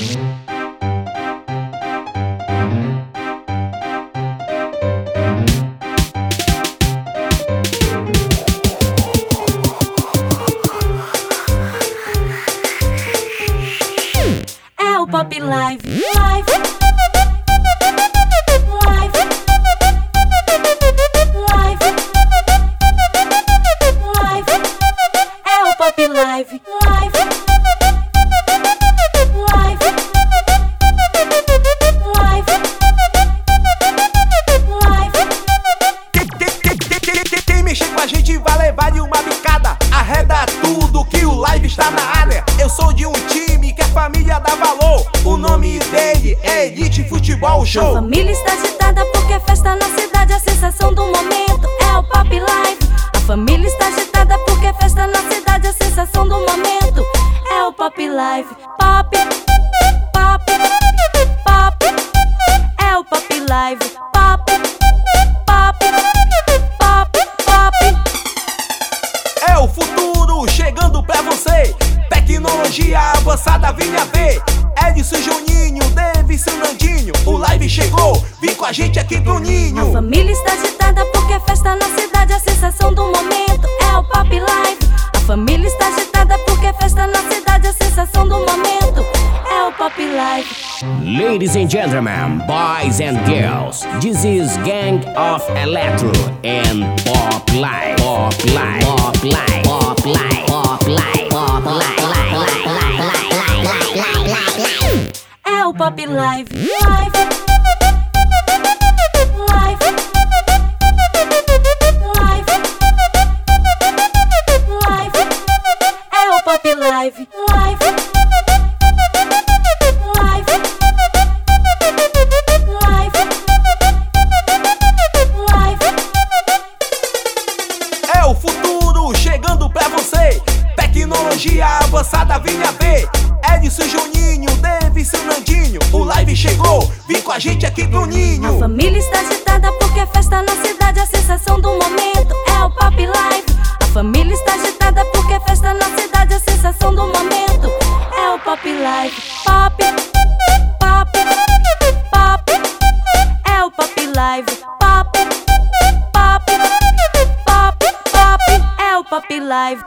É Pop Live. Live. Live. Live. É o Pop Live. Live. Mexer com a gente vai levar de uma bicada. Arreda tudo que o live está na área. Eu sou de um time que a família dá valor. O nome dele é Elite Futebol A Show. família está agitada porque é festa na cidade, a sensação do momento é o Pop Live. A família está agitada porque é festa na cidade, a sensação do momento é o Pop Live. Pop, pop, pop, é o Pop Live. O futuro chegando pra você. Tecnologia avançada, venha ver. Edson Juninho, Davis e Nandinho. O live chegou, vem com a gente aqui pro A ninho. família está agitada porque é festa na cidade, a sensação do momento é o Pop é o Pop Live. Ladies and gentlemen, boys and girls, this is Gang of Electro and Pop Life. Pop Life. Pop Life. Pop Life. Pop Life. Pop Life. É o Pop Pop Live. Live. Live. tecnologia avançada, vinha ver. Edson Juninho, Davis Nandinho. O live chegou, vem com a gente aqui do Ninho. A família está agitada porque é festa na cidade. É a sensação do momento é o Pop Live. A família está agitada porque é festa na cidade. É a sensação do momento é o Pop Live. Pop, pop, pop. É o Pop Live. Pop, pop, pop, pop. É o Pop Live.